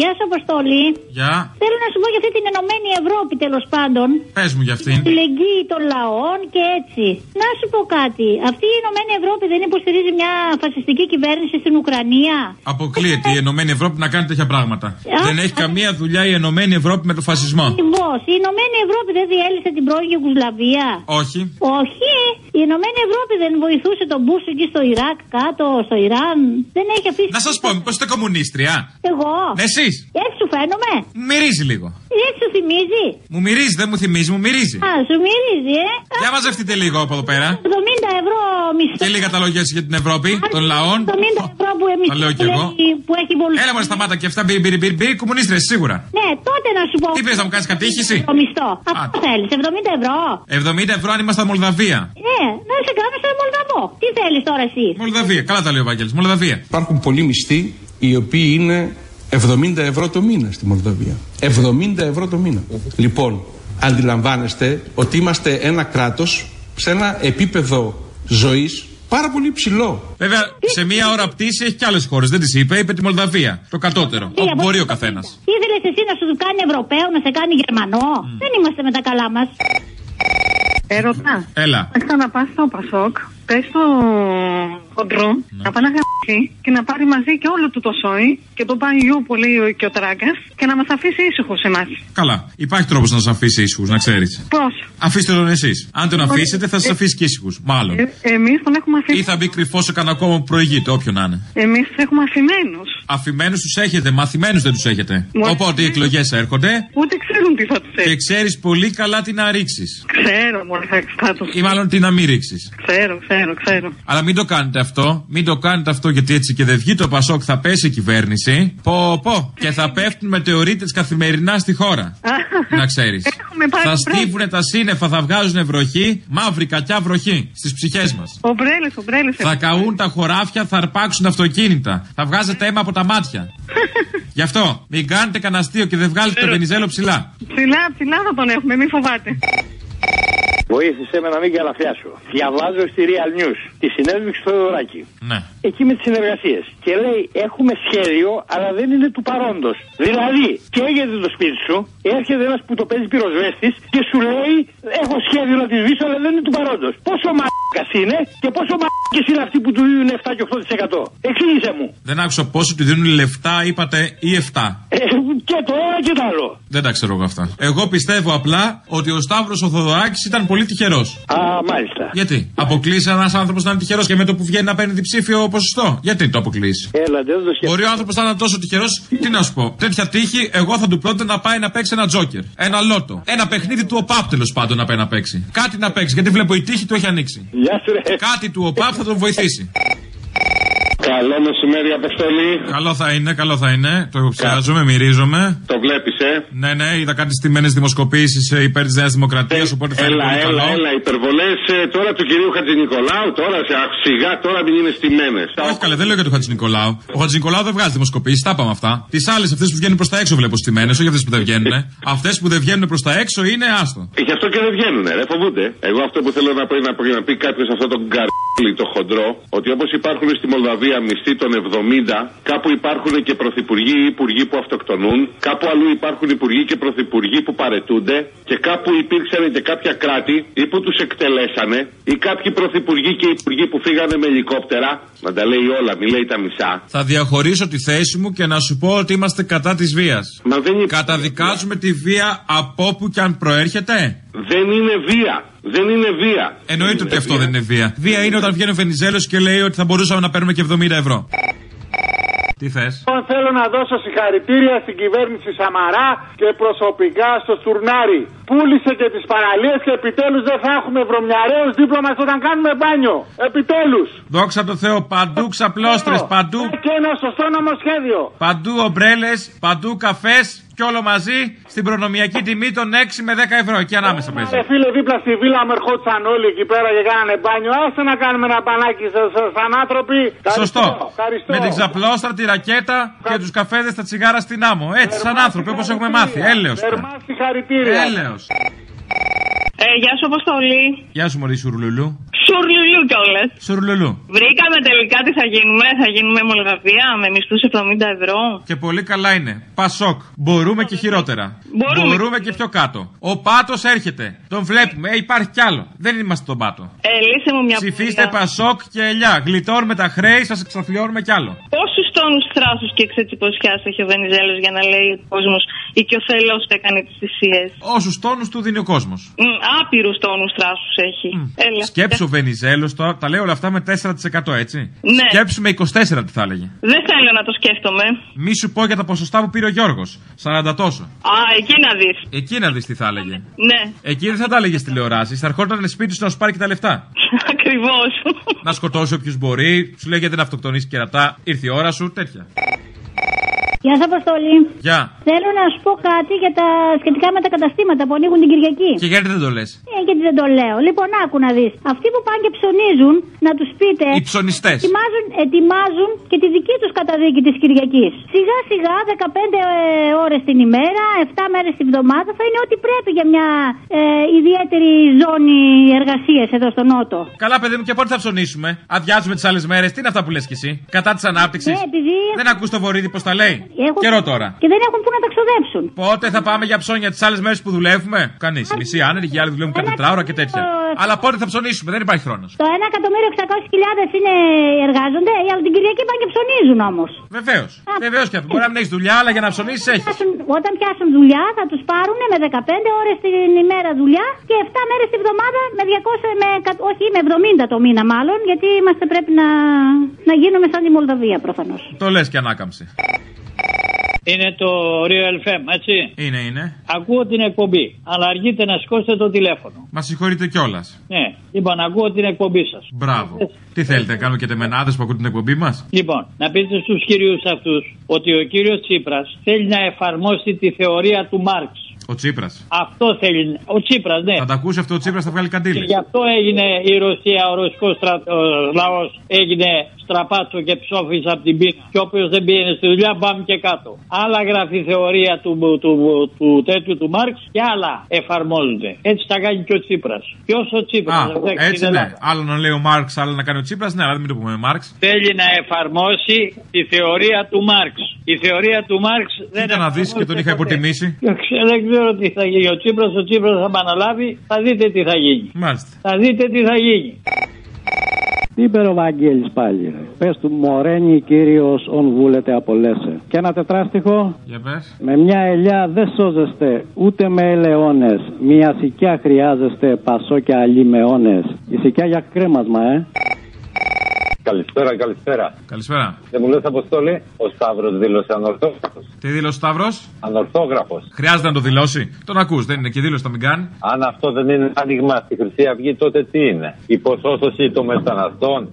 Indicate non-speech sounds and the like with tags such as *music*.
Γεια σου, Αποστολή. Γεια. Θέλω να σου πω για αυτή την Ενωμένη Ευρώπη τέλος πάντων. Πες μου για αυτήν. Τη λεγγύη των λαών και έτσι. Να σου πω κάτι. Αυτή η Ενωμένη Ευρώπη δεν υποστηρίζει μια φασιστική κυβέρνηση στην Ουκρανία; Αποκλείεται η Ενωμένη Ευρώπη να κάνει τέτοια πράγματα. Δεν έχει καμία δουλειά η Ενωμένη Ευρώπη με το φασισμό. Ακριβώς. Η Ενωμένη Ευρώπη δεν διέλυσε την πρώην Ιουγκοσλαβία; Όχι. Όχι. Η Ενωμένη Ευρώπη δεν βοηθούσε τον Μπούς εκεί στο Ιράκ, κάτω, στο Ιράν. Δεν έχει αφήσει. Να σας πω, μήπως είστε κομμουνίστρια; Εγώ. Ναι, εσείς. Έτσι σου φαίνομαι. Μου μυρίζει λίγο. Έτσι σου θυμίζει. Μου μυρίζει, δεν μου θυμίζει, μου μυρίζει. Α, σου μυρίζει, ε. Για μαζευτείτε λίγο από εδώ πέρα. 70 ευρώ μισθό. Και λίγα τα λόγια για την Ευρώπη, των λαών. 70 ευρώ που εμείς Τα λέω κι εγώ. που έχει πολύ. Έλα μου σταμάτα και αυτά μπει μπει μπει μπει κομμουνίστρες σίγουρα. Ναι, τότε να σου πω. Τι πες να μου κάνεις κατήχηση. Το μισθό. Αυτό θέλεις, 70 ευρώ. 70 ευρώ αν ήμασταν Μολδαβία. Ναι, να σε κάνω σαν Μολδαβό. Τι θέλεις τώρα εσύ; Μολδαβία, καλά τα λέει ο Βαγγέλης, Μολδαβία. Υπάρχουν πολλοί μισθοί οι οποίοι είναι 70 ευρώ το μήνα στη Μολδαβία. 70 ευρώ το μήνα. Λοιπόν, αντιλαμβάνεστε ότι είμαστε ένα κράτος σε ένα επίπεδο ζωής πάρα πολύ ψηλό. Βέβαια, σε μία ώρα πτήση έχει και άλλες χώρες. Δεν τις είπε, είπε τη Μολδαβία. Το κατώτερο. Τι, Όπου από- μπορεί ο καθένας. Ήθελες εσύ να σου κάνει Ευρωπαίο, να σε κάνει Γερμανό; Δεν είμαστε με τα καλά μας. Έρωτα. Έλα. Ήρθα να πας στο Πασόκ, πες στο χοντρό, να πάει να γαμπήσει και να πάρει μαζί και όλο του το σόι και τον Παγιού που λέει ο- και ο Τράγκας και να μας αφήσει ήσυχους εμάς. Καλά. Υπάρχει τρόπος να σα αφήσει ήσυχους, να ξέρεις. Πώς; Αφήστε τον εσείς. Αν τον αφήσετε, θα σας αφήσει και ήσυχους. Μάλλον. Ε, Εμείς τον έχουμε Ή αφήσει. θα μπει κρυφός σε κανένα κόμμα που προηγείται, όποιο να είναι. Εμείς τους έχουμε αφημένους. Αφημένους τους έχετε, μαθημένους δεν τους έχετε. Μόλις- Οπότε οι εκλογές έρχονται Ούτε ξέρουν τι θα τους και έρθει. ξέρεις πολύ καλά τι να ρίξεις. Ξέρω, μόνο θα, θα του. Ή μάλλον τι να μην ρίξεις. Ξέρω, ξέρω, ξέρω. Αλλά μην το κάνετε αυτό. Μην το κάνετε αυτό γιατί έτσι και δεν βγει το Πασόκ θα πέσει η κυβέρνηση. Πω, πω. Και θα πέφτουν μετεωρίτε καθημερινά στη χώρα. *laughs* να ξέρεις. Έχουμε πάρει Θα πρέσβη. στίβουν τα σύννεφα, θα βγάζουν βροχή. Μαύρη κακιά βροχή στις ψυχές μας. Ομπρέλε, ομπρέλε. Θα καούν τα χωράφια, θα αρπάξουν αυτοκίνητα. Θα βγάζετε αίμα από τα μάτια. *laughs* Γι' αυτό μην κάνετε κανένα αστείο και δεν βγάλετε το Βενιζέλο ψηλά. Ψηλά, ψηλά θα τον έχουμε, μην φοβάται. Βοήθησε με να μην καλαφιάσω. Διαβάζω στη Real News τη συνέντευξη του Θεοδωράκη. Ναι. Εκεί με τις συνεργασίες. Και λέει: Έχουμε σχέδιο, αλλά δεν είναι του παρόντος. Δηλαδή, καίγεται το σπίτι σου, έρχεται ένας που το παίζει πυροσβέστης και σου λέει: Έχω σχέδιο να τη σβήσω, αλλά δεν είναι του παρόντος. Πόσο μαλάκας είναι και πόσο μαλάκες είναι αυτοί που του δίνουν 7 και 8%. Εξήγησε μου. Δεν άκουσα πόσο του δίνουν λεφτά, είπατε, ή 7. Ε, και το ένα και το άλλο. Δεν τα ξέρω εγώ αυτά. Εγώ πιστεύω απλά ότι ο Σταύρος ο Θοδωράκη ήταν πολύ τυχερός. Α, μάλιστα. Γιατί; Αποκλείσει ένας άνθρωπος να είναι τυχερός και με το που βγαίνει να παίρνει διψήφιο ποσοστό; Γιατί το αποκλείσει. Έλα, δεν το σκέφτομαι. Μπορεί ο άνθρωπος να είναι τόσο τυχερός, τι να σου πω. Τέτοια τύχη, εγώ θα του πρότεινα να πάει να παίξει ένα τζόκερ. Ένα λότο. Ένα παιχνίδι του ΟΠΑΠ τέλος πάντων να πάει να παίξει. Κάτι να παίξει, γιατί βλέπω η τύχη του έχει ανοίξει. Γεια σου, ρε. Κάτι του ΟΠΑΠ θα τον βοηθήσει. Καλό μεσημέρι, Αποστολή. Καλό θα είναι, καλό θα είναι. Το ψιάζομαι, μυρίζομαι. Το βλέπεις, ε; Ναι, ναι, είδα κάτι στημένες δημοσκοπήσεις υπέρ της Νέας Δημοκρατίας, οπότε θα είναι Έλα, πολύ έλα, καλό. έλα. Υπερβολές τώρα του κυρίου Χατζηνικολάου, τώρα σε αχ, σιγά, τώρα μην είναι στημένες. Όχι καλέ, δεν λέω για τον Χατζη Νικολάου. Ο Χατζη Νικολάου δεν βγάζει δημοσκοπήσεις, τα είπαμε αυτά. Τις άλλες, αυτές που βγαίνουν προς τα έξω βλέπω στημένες, όχι αυτές που δεν βγαίνουν. *laughs* Αυτές που δεν βγαίνουν προς τα έξω είναι άστο. Γι' αυτό και δεν βγαίνουν, ρε, φοβούνται. Εγώ αυτό που θέλω να πω είναι να, πει- να πει κάποιος αυτό το γκαρίλι το χοντρό, ότι όπως υπάρχουν στη Μολδαβία μισθοί των 70, κάπου υπάρχουν και πρωθυπουργοί ή υπουργοί που αυτοκτονούν, κάπου αλλού υπάρχουν υπουργοί και πρωθυπουργοί που παρετούνται, και κάπου υπήρξαν και κάποια κράτη ή που τους εκτελέσανε, ή κάποιοι πρωθυπουργοί και υπουργοί που φύγανε με ελικόπτερα. Να τα λέει όλα, μη λέει τα μισά. Θα διαχωρίσω τη θέση μου και να σου πω ότι είμαστε κατά της βίας. Μα δεν είναι, Καταδικάζουμε τη βία από όπου και αν προέρχεται. Δεν είναι βία. Δεν είναι βία. Εννοείται ότι αυτό δεν είναι βία. Βία είναι όταν βγαίνει ο Βενιζέλος και λέει ότι θα μπορούσαμε να παίρνουμε και 70 ευρώ. Τι θες; Λοιπόν, θέλω να δώσω συγχαρητήρια στην κυβέρνηση Σαμαρά και προσωπικά στο Στουρνάρι. Πούλησε και τις παραλίες και επιτέλους δεν θα έχουμε βρωμιαρέου δίπλα μα όταν κάνουμε μπάνιο. Επιτέλους. Δόξα τω Θεώ, παντού ξαπλώστρες, παντού, Και ένα σωστό νομοσχέδιο. παντού ομπρέλες, παντού καφές και όλο μαζί στην προνομιακή τιμή των 6 με 10 ευρώ. Εκεί ανάμεσα παίζει. Ε, φίλε, δίπλα στη βίλα μου ερχόντουσαν όλοι εκεί πέρα και κάνανε μπάνιο. Άσε να κάνουμε ένα μπανάκι σα- σα- σαν άνθρωποι. Ευχαριστώ, Σωστό. Ευχαριστώ. Με την ξαπλώστρα, τη ρακέτα και τους καφέδες στα τσιγάρα στην άμμο. Έτσι, σαν άνθρωποι όπως έχουμε μάθει. Έλεος. πια. Θερμά συγχαρητήρια. Έλεος. Ε, γεια σου, Αποστολή. Γεια σου, Μωρή Σουρλουλού. Σουρλουλού. Σουρλουλού κιόλας. Σουρλουλού. Βρήκαμε τελικά τι θα γίνουμε. Θα γίνουμε Μολδαβία με μισθούς 70 ευρώ. Και πολύ καλά είναι. Πασόκ. Μπορούμε και χειρότερα. Μπορούμε. και πιο κάτω. Ο πάτος έρχεται. Τον βλέπουμε. Ε, υπάρχει κι άλλο. Δεν είμαστε τον πάτο. Ε, λύσε μου μια Ψηφίστε πορεία. Πασόκ και ελιά. Γλιτώνουμε τα χρέη, σας εξοφλιώνουμε κι άλλο. Πόσους τόνους θράσους και εξετσιποσιά έχει ο Βενιζέλος για να λέει ο κόσμος οικειοθελώ έκανε τις θυσίες. Όσους τόνους του δίνει ο κόσμος. Άπειρους τόνους θράσους έχει. Έλα. Σκέψου ο Βενιζέλο τώρα, τα λέω όλα αυτά με 4% έτσι. Ναι. Σκέψου με 24 τι θα έλεγε. Δεν θέλω να το σκέφτομαι. Μη σου πω για τα ποσοστά που πήρε ο Γιώργος. 40 τόσο. Α, εκεί να δεις. Εκεί να δεις τι θα έλεγε. Ναι, Εκεί δεν θα τα έλεγε τηλεοράσει. Θα ερχόταν σπίτι σου να σου πάρει και τα λεφτά. *laughs* ακριβώς. να σκοτώσει όποιου μπορεί. Σου λέει γιατί δεν αυτοκτονήσει κερατά. Ήρθε η ώρα σου, τέτοια. Γεια σας, Αποστολή. Γεια. Θέλω να σου πω κάτι για τα σχετικά με τα καταστήματα που ανοίγουν την Κυριακή. Και γιατί δεν το λες; Ε, γιατί δεν το λέω. Λοιπόν, άκου να δεις. Αυτοί που πάνε και ψωνίζουν, να τους πείτε. Οι ψωνιστές. Ετοιμάζουν, ετοιμάζουν και τη δική τους καταδίκη της Κυριακής. Σιγά σιγά 15 ώρες την ημέρα, 7 μέρες την εβδομάδα θα είναι ό,τι πρέπει για μια ε, ιδιαίτερη ζώνη εργασίας εδώ στο Νότο. Καλά, παιδί μου, και πότε θα ψωνίσουμε. Αδειάζουμε τις άλλες μέρες. Τι είναι αυτά που λες κι εσύ; Κατά της ανάπτυξης; Ναι, επειδή Δεν ακούς το βορίδι πώς τα λέει; Έχουν- Καιρό τώρα. Και δεν έχουν πού να τα ξοδέψουν. Πότε θα πάμε για ψώνια τις άλλες μέρες που δουλεύουμε; Κανείς. Οι μισοί άνεργοι, οι άλλοι δουλεύουν κατά τετράωρα και τέτοια. Αλλά πότε θα ψωνίσουμε, δεν υπάρχει χρόνος. Το 1.600.000 είναι εργάζονται, οι άλλοι την Κυριακή πάνε και ψωνίζουν όμως. Βεβαίως. Βεβαίως και αυτό. Μπορεί να μην έχεις δουλειά, αλλά για να ψωνίσεις έχεις. Όταν πιάσουν δουλειά θα τους πάρουν με 15 ώρες την ημέρα δουλειά και 7 μέρες τη βδομάδα με 200, με, κα- όχι με 70 το μήνα μάλλον, γιατί είμαστε πρέπει να, να γίνουμε σαν τη Μολδαβία προφανώς. Το λες και ανάκαμψη. Είναι το Real FM, έτσι. Είναι, είναι. Ακούω την εκπομπή, αλλά αργείτε να σηκώσετε το τηλέφωνο. Μα συγχωρείτε κιόλας. Ναι, λοιπόν, ακούω την εκπομπή σας. Μπράβο. Τι θέλετε, να κάνουμε και τεμενάδες που ακούν την εκπομπή μας; Λοιπόν, να πείτε στους κυρίους αυτούς ότι ο κύριος Τσίπρας θέλει να εφαρμόσει τη θεωρία του Μάρξ. Ο Τσίπρας. Αυτό θέλει. Ο Τσίπρας, ναι. Θα τα ακούσει αυτό ο Τσίπρας, θα βγάλει Και καντήλες. γι' αυτό έγινε η Ρωσία, ο ρωσικός λαός έγινε στραπάτσο και ψόφι από την πείνα. Και όποιος δεν πήγαινε στη δουλειά, πάμε και κάτω. Άλλα γράφει η θεωρία του, του, του, του τέτοιου του Μάρξ και άλλα εφαρμόζονται. Έτσι θα κάνει και ο Τσίπρας. Ποιο ο Τσίπρας, Α, έτσι ναι. Άλλο να λέει ο Μάρξ, άλλο να κάνει ο Τσίπρας. Ναι, αλλά μην το πούμε Μάρξ. Θέλει να εφαρμόσει τη θεωρία του Μάρξ. Η θεωρία του Μάρξ δεν Κοίτα να δεις και τον είχα υποτιμήσει. *laughs* Δεν ξέρω- Δεν ξέρω τι θα γίνει. Ο Τσίπρας, ο Τσίπρας θα επαναλάβει. Θα δείτε τι θα γίνει. Μάλιστα. Θα δείτε τι θα γίνει. Τι είπε ο Βαγγέλης πάλι ρε. Πες του μορένει κύριος ον βούλετε απολέσαι. Και ένα τετράστιχο. Για πες. Με μια ελιά δεν σώζεστε ούτε με ελαιώνες. Μια σικιά χρειάζεστε πασό και αλλή με όνες. Η σικιά για κρέμασμα ε. Καλησπέρα, καλησπέρα. Καλησπέρα. Δεν μου λες, Αποστόλη, ο Σταύρος δήλωσε ανορθόγραφος. Τι δήλωσε ο Σταύρος; Ανορθόγραφος. Χρειάζεται να το δηλώσει. Τον ακούς, δεν είναι και δήλωση, θα μην κάνει. Αν αυτό δεν είναι άνοιγμα στη Χρυσή Αυγή, τότε τι είναι; Η ποσόστοση των μεταναστών.